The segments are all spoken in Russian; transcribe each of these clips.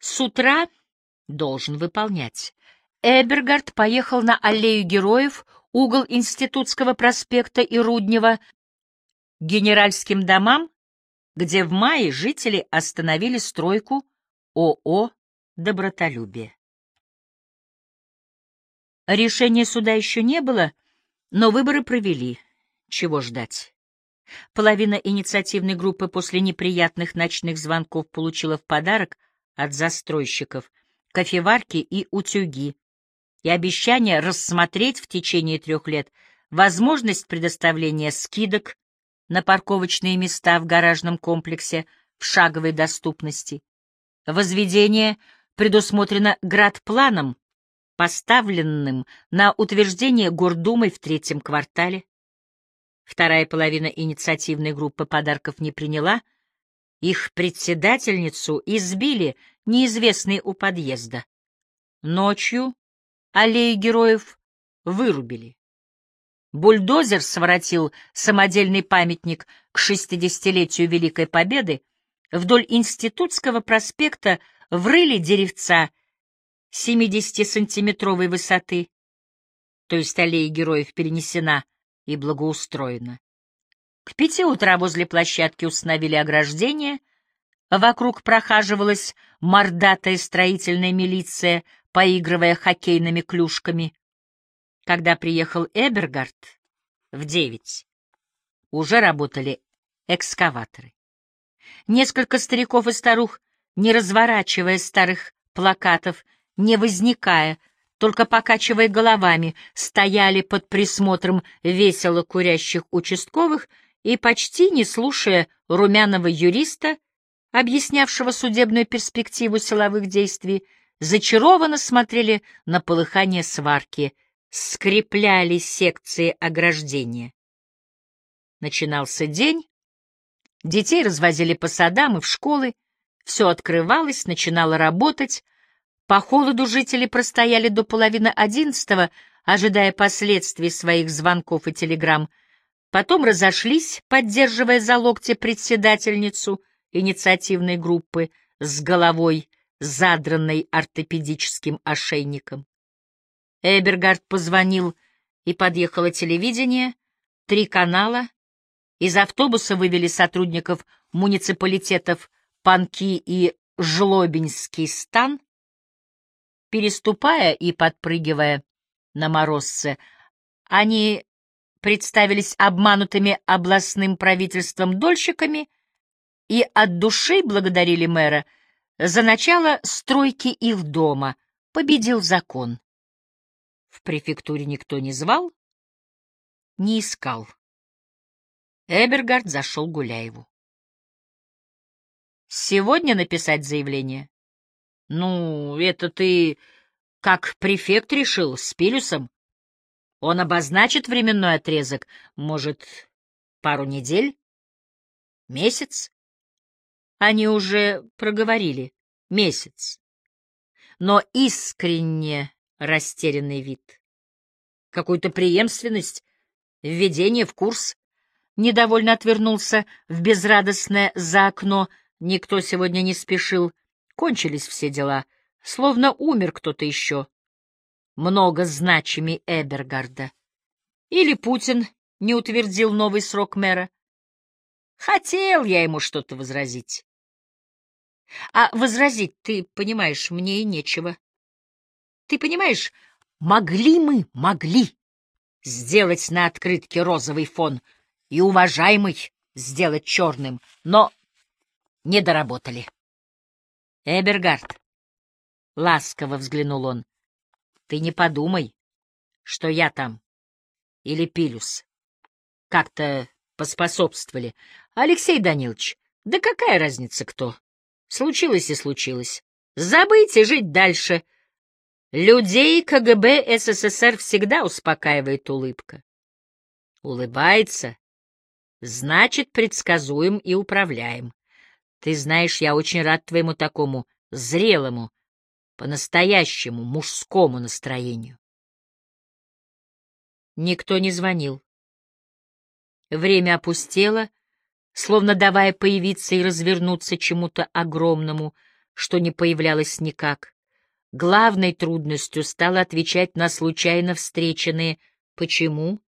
С утра должен выполнять. Эбергард поехал на аллею героев, угол Институтского проспекта и Руднева, генеральским домам, где в мае жители остановили стройку ООО «Добротолюбие». Решения суда еще не было, но выборы провели. Чего ждать? Половина инициативной группы после неприятных ночных звонков получила в подарок от застройщиков кофеварки и утюги и обещание рассмотреть в течение трех лет возможность предоставления скидок на парковочные места в гаражном комплексе в шаговой доступности. Возведение предусмотрено градпланом, поставленным на утверждение Гордумой в третьем квартале. Вторая половина инициативной группы подарков не приняла. Их председательницу избили неизвестные у подъезда. Ночью аллеи героев вырубили. Бульдозер своротил самодельный памятник к шестидесятилетию Великой Победы, вдоль Институтского проспекта врыли деревца 70-сантиметровой высоты, то есть аллея героев перенесена и благоустроена. К пяти утра возле площадки установили ограждение, вокруг прохаживалась мордатая строительная милиция, поигрывая хоккейными клюшками. Когда приехал Эбергард в девять, уже работали экскаваторы. Несколько стариков и старух, не разворачивая старых плакатов, не возникая, только покачивая головами, стояли под присмотром весело курящих участковых и, почти не слушая румяного юриста, объяснявшего судебную перспективу силовых действий, зачарованно смотрели на полыхание сварки, скрепляли секции ограждения. Начинался день, детей развозили по садам и в школы, все открывалось, начинало работать, по холоду жители простояли до половины одиннадцатого, ожидая последствий своих звонков и телеграмм. Потом разошлись, поддерживая за локти председательницу инициативной группы с головой, задранной ортопедическим ошейником. Эбергард позвонил, и подъехало телевидение, три канала. Из автобуса вывели сотрудников муниципалитетов Панки и Жлобинский стан. Переступая и подпрыгивая на морозце, они представились обманутыми областным правительством дольщиками и от души благодарили мэра за начало стройки их дома. Победил закон. В префектуре никто не звал, не искал. Эбергард зашел Гуляеву. «Сегодня написать заявление?» Ну, это ты как префект решил, с Пилюсом? Он обозначит временной отрезок, может, пару недель? Месяц? Они уже проговорили. Месяц. Но искренне растерянный вид. Какую-то преемственность, введение в курс. Недовольно отвернулся в безрадостное за окно. Никто сегодня не спешил Кончились все дела, словно умер кто-то еще. Много значимей Эбергарда. Или Путин не утвердил новый срок мэра. Хотел я ему что-то возразить. А возразить, ты понимаешь, мне и нечего. Ты понимаешь, могли мы, могли сделать на открытке розовый фон и уважаемый сделать черным, но не доработали. Эбергард, — ласково взглянул он, — ты не подумай, что я там или Пилюс как-то поспособствовали. Алексей Данилович, да какая разница кто? Случилось и случилось. Забыть и жить дальше. Людей КГБ СССР всегда успокаивает улыбка. Улыбается, значит, предсказуем и управляем. Ты знаешь, я очень рад твоему такому зрелому, по-настоящему мужскому настроению. Никто не звонил. Время опустело, словно давая появиться и развернуться чему-то огромному, что не появлялось никак. Главной трудностью стало отвечать на случайно встреченные «почему?»,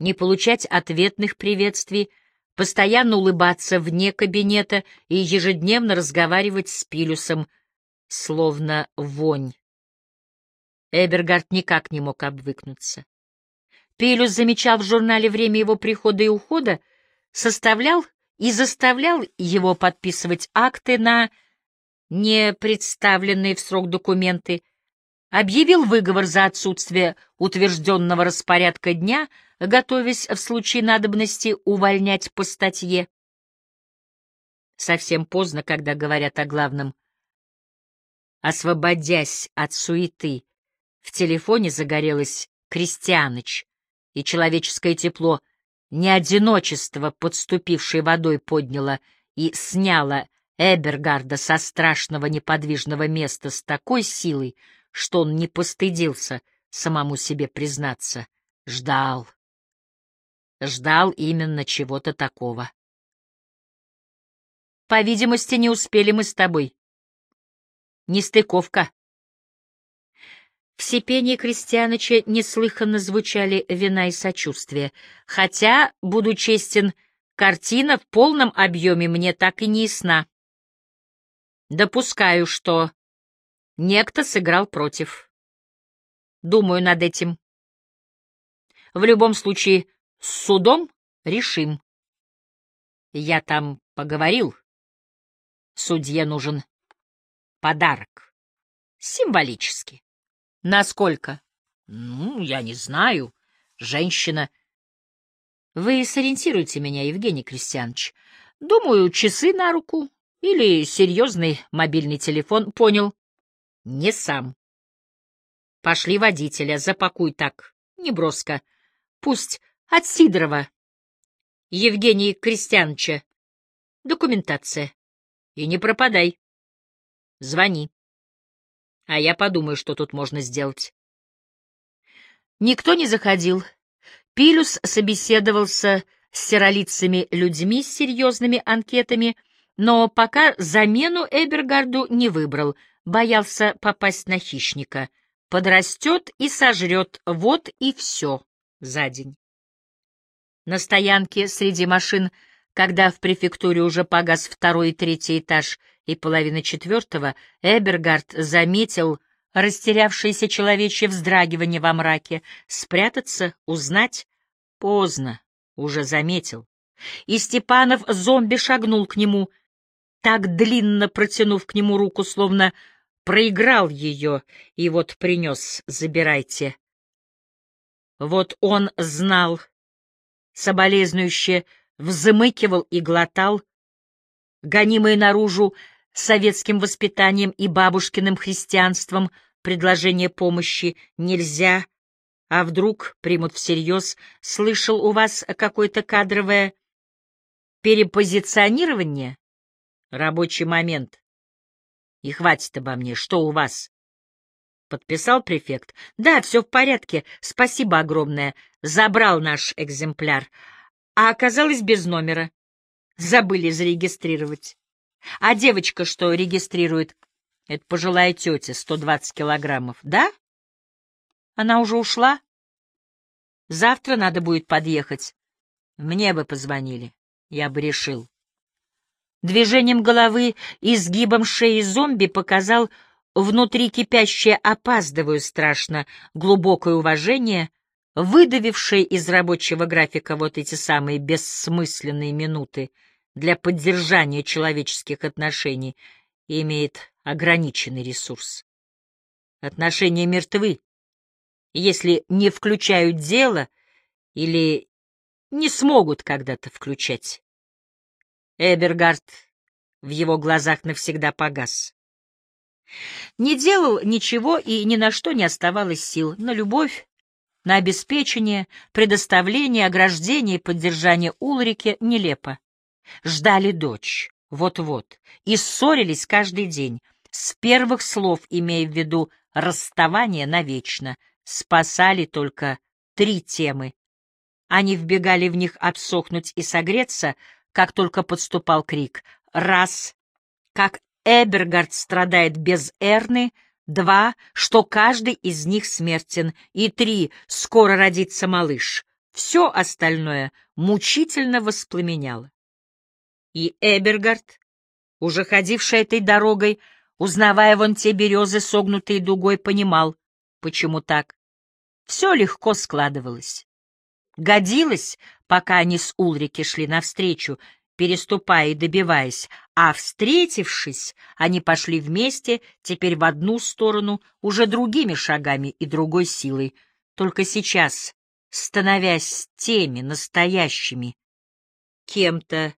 не получать ответных приветствий, постоянно улыбаться вне кабинета и ежедневно разговаривать с Пилюсом, словно вонь. Эбергард никак не мог обвыкнуться. Пилюс замечал в журнале время его прихода и ухода, составлял и заставлял его подписывать акты на не представленные в срок документы, объявил выговор за отсутствие утвержденного распорядка дня, готовясь в случае надобности увольнять по статье. Совсем поздно, когда говорят о главном. Освободясь от суеты, в телефоне загорелась Крестьяныч, и человеческое тепло не одиночество подступившей водой подняло и сняло Эбергарда со страшного неподвижного места с такой силой, что он не постыдился самому себе признаться. Ждал. Ждал именно чего-то такого. По видимости, не успели мы с тобой. Нестыковка. В сипении Крестьяныча неслыханно звучали вина и сочувствие, хотя, буду честен, картина в полном объеме мне так и не ясна. Допускаю, что некто сыграл против. Думаю над этим. В любом случае, с судом решим. Я там поговорил. Судье нужен подарок. Символически. Насколько? Ну, я не знаю. Женщина. Вы сориентируете меня, Евгений Крестьянович. Думаю, часы на руку или серьезный мобильный телефон. Понял. Не сам. Пошли водителя, запакуй так, неброско. Пусть от Сидорова. Евгений Крестьяновича. Документация. И не пропадай. Звони. А я подумаю, что тут можно сделать. Никто не заходил. Пилюс собеседовался с серолицами людьми с серьезными анкетами, но пока замену Эбергарду не выбрал, боялся попасть на хищника. Подрастет и сожрет, вот и все за день. На стоянке среди машин, когда в префектуре уже погас второй и третий этаж — и половины четвертого Эбергард заметил растерявшееся человечье вздрагивание во мраке. Спрятаться, узнать? Поздно, уже заметил. И Степанов зомби шагнул к нему, так длинно протянув к нему руку, словно проиграл ее, и вот принес, забирайте. Вот он знал, соболезнующе взмыкивал и глотал, гонимый наружу советским воспитанием и бабушкиным христианством предложение помощи нельзя, а вдруг примут всерьез, слышал у вас какое-то кадровое перепозиционирование? Рабочий момент. И хватит обо мне, что у вас? Подписал префект. Да, все в порядке, спасибо огромное. Забрал наш экземпляр. А оказалось без номера. Забыли зарегистрировать. А девочка, что регистрирует, это пожилая тетя, 120 килограммов, да? Она уже ушла? Завтра надо будет подъехать. Мне бы позвонили, я бы решил. Движением головы и сгибом шеи зомби показал внутри кипящее «опаздываю страшно» глубокое уважение, выдавившее из рабочего графика вот эти самые бессмысленные минуты — для поддержания человеческих отношений имеет ограниченный ресурс. Отношения мертвы, если не включают дело или не смогут когда-то включать. Эбергард в его глазах навсегда погас. Не делал ничего и ни на что не оставалось сил, на любовь, на обеспечение, предоставление, ограждение и поддержание Улрике нелепо. Ждали дочь, вот-вот, и ссорились каждый день, с первых слов имея в виду расставание навечно, спасали только три темы. Они вбегали в них обсохнуть и согреться, как только подступал крик. Раз, как Эбергард страдает без Эрны, два, что каждый из них смертен, и три, скоро родится малыш. Все остальное мучительно воспламеняло. И Эбергард, уже ходивший этой дорогой, узнавая вон те березы, согнутые дугой, понимал, почему так. Все легко складывалось. Годилось, пока они с Улрики шли навстречу, переступая и добиваясь, а, встретившись, они пошли вместе, теперь в одну сторону, уже другими шагами и другой силой. Только сейчас, становясь теми настоящими, кем-то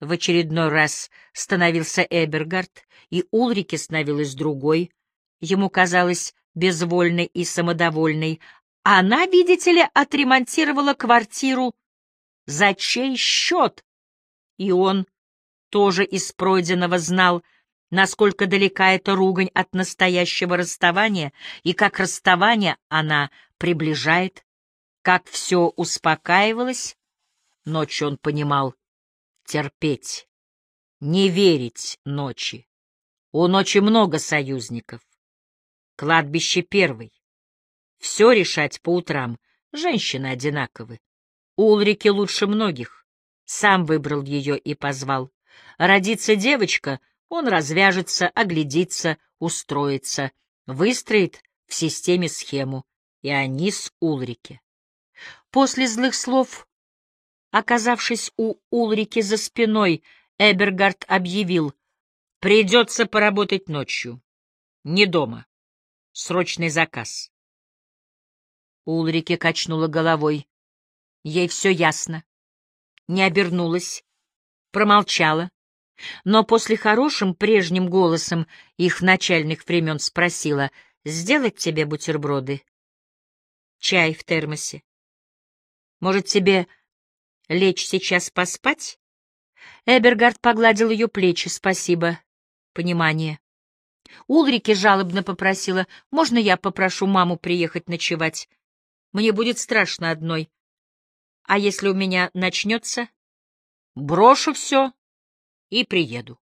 в очередной раз становился Эбергард, и Улрике становилась другой, ему казалось безвольной и самодовольной, она, видите ли, отремонтировала квартиру за чей счет? И он тоже из пройденного знал, насколько далека эта ругань от настоящего расставания, и как расставание она приближает, как все успокаивалось. Ночью он понимал терпеть, не верить ночи. У ночи много союзников. Кладбище первый. Все решать по утрам. Женщины одинаковы. Улрике лучше многих. Сам выбрал ее и позвал. Родится девочка, он развяжется, оглядится, устроится, выстроит в системе схему, и они с Улрике. После злых слов, оказавшись у Улрики за спиной, Эбергард объявил, придется поработать ночью. Не дома. Срочный заказ. Улрике качнула головой. Ей все ясно. Не обернулась, промолчала, но после хорошим прежним голосом их начальных времен спросила, «Сделать тебе бутерброды? Чай в термосе? Может, тебе лечь сейчас поспать?» Эбергард погладил ее плечи. «Спасибо. Понимание». Улрике жалобно попросила, «Можно я попрошу маму приехать ночевать? Мне будет страшно одной. А если у меня начнется? Брошу все и приеду.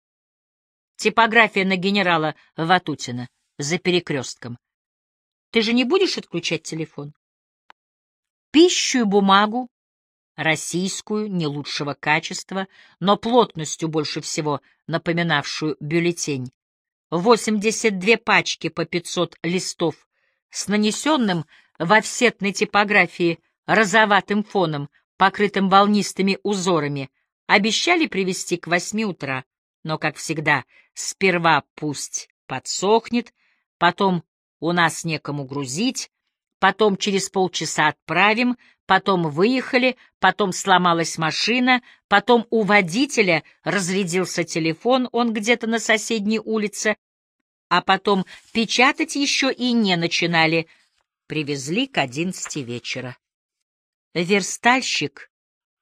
Типография на генерала Ватутина за перекрестком. Ты же не будешь отключать телефон? Пищу и бумагу, российскую, не лучшего качества, но плотностью больше всего напоминавшую бюллетень. 82 пачки по 500 листов с нанесенным в офсетной типографии розоватым фоном, покрытым волнистыми узорами, обещали привезти к восьми утра, но, как всегда, сперва пусть подсохнет, потом у нас некому грузить, потом через полчаса отправим, потом выехали, потом сломалась машина, потом у водителя разрядился телефон, он где-то на соседней улице, а потом печатать еще и не начинали, привезли к одиннадцати вечера. Верстальщик,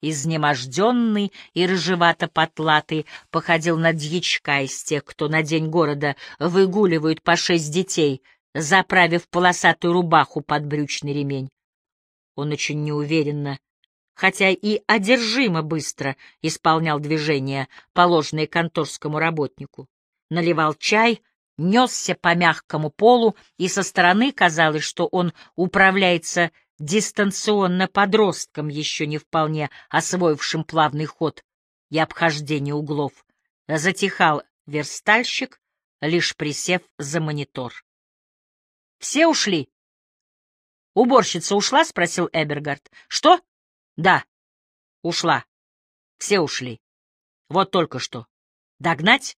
изнеможденный и рыжевато-потлатый, походил на дьячка из тех, кто на день города выгуливают по шесть детей, заправив полосатую рубаху под брючный ремень. Он очень неуверенно, хотя и одержимо быстро исполнял движения, положенные конторскому работнику. Наливал чай, несся по мягкому полу, и со стороны казалось, что он управляется дистанционно подростком, еще не вполне освоившим плавный ход и обхождение углов. Затихал верстальщик, лишь присев за монитор. — Все ушли? — Уборщица ушла? — спросил Эбергард. — Что? — Да, ушла. Все ушли. Вот только что. — Догнать?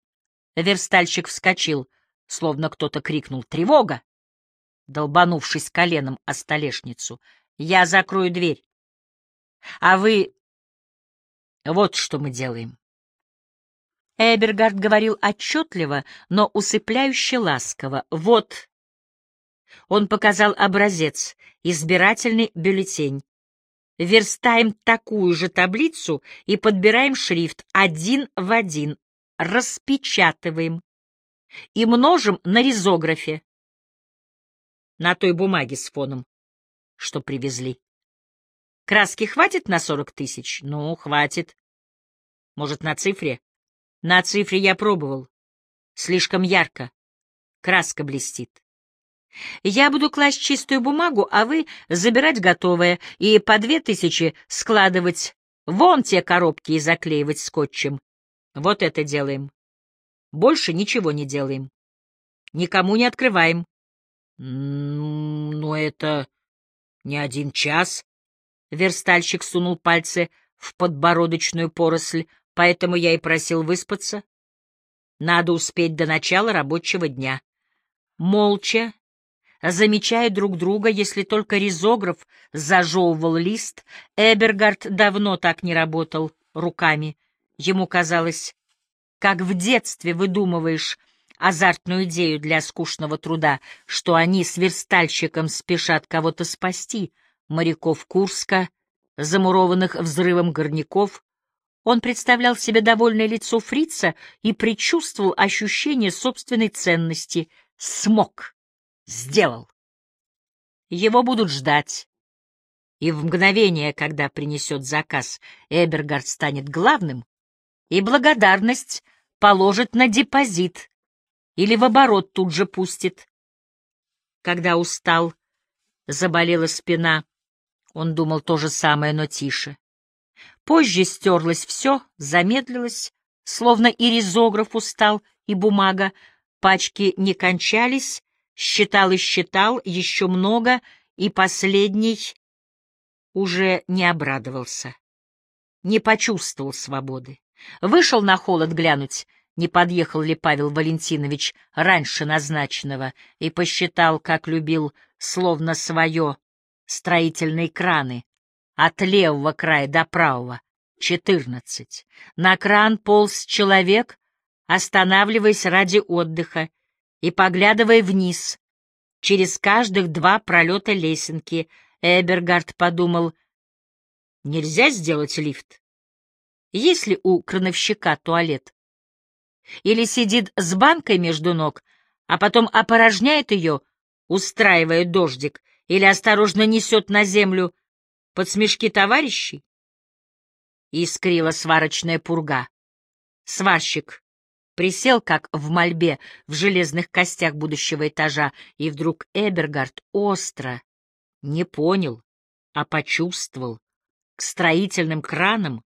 Верстальщик вскочил словно кто-то крикнул «Тревога!», долбанувшись коленом о столешницу. «Я закрою дверь. А вы... Вот что мы делаем». Эбергард говорил отчетливо, но усыпляюще ласково. «Вот...» Он показал образец, избирательный бюллетень. Верстаем такую же таблицу и подбираем шрифт один в один, распечатываем и множим на ризографе. На той бумаге с фоном, что привезли. Краски хватит на сорок тысяч? Ну, хватит. Может, на цифре? На цифре я пробовал. Слишком ярко. Краска блестит. Я буду класть чистую бумагу, а вы забирать готовое и по две тысячи складывать вон те коробки и заклеивать скотчем. Вот это делаем. Больше ничего не делаем. Никому не открываем. Но это не один час. Верстальщик сунул пальцы в подбородочную поросль, поэтому я и просил выспаться. Надо успеть до начала рабочего дня. Молча, замечая друг друга, если только ризограф зажевывал лист, Эбергард давно так не работал руками. Ему казалось, как в детстве выдумываешь азартную идею для скучного труда, что они с верстальщиком спешат кого-то спасти, моряков Курска, замурованных взрывом горняков. Он представлял себе довольное лицо фрица и предчувствовал ощущение собственной ценности. Смог. Сделал. Его будут ждать. И в мгновение, когда принесет заказ, Эбергард станет главным, и благодарность положит на депозит или в оборот тут же пустит. Когда устал, заболела спина, он думал то же самое, но тише. Позже стерлось все, замедлилось, словно и ризограф устал, и бумага, пачки не кончались, считал и считал еще много, и последний уже не обрадовался, не почувствовал свободы. Вышел на холод глянуть, не подъехал ли Павел Валентинович раньше назначенного, и посчитал, как любил, словно свое, строительные краны, от левого края до правого — четырнадцать. На кран полз человек, останавливаясь ради отдыха и поглядывая вниз. Через каждых два пролета лесенки Эбергард подумал, нельзя сделать лифт. Есть ли у крановщика туалет? Или сидит с банкой между ног, а потом опорожняет ее, устраивая дождик, или осторожно несет на землю под смешки товарищей? Искрила сварочная пурга. Сварщик присел, как в мольбе, в железных костях будущего этажа, и вдруг Эбергард остро не понял, а почувствовал к строительным кранам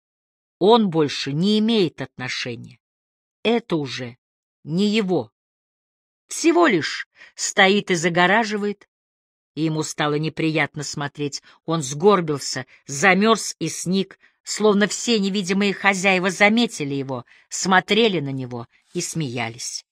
он больше не имеет отношения. Это уже не его. Всего лишь стоит и загораживает, и ему стало неприятно смотреть. Он сгорбился, замерз и сник, словно все невидимые хозяева заметили его, смотрели на него и смеялись.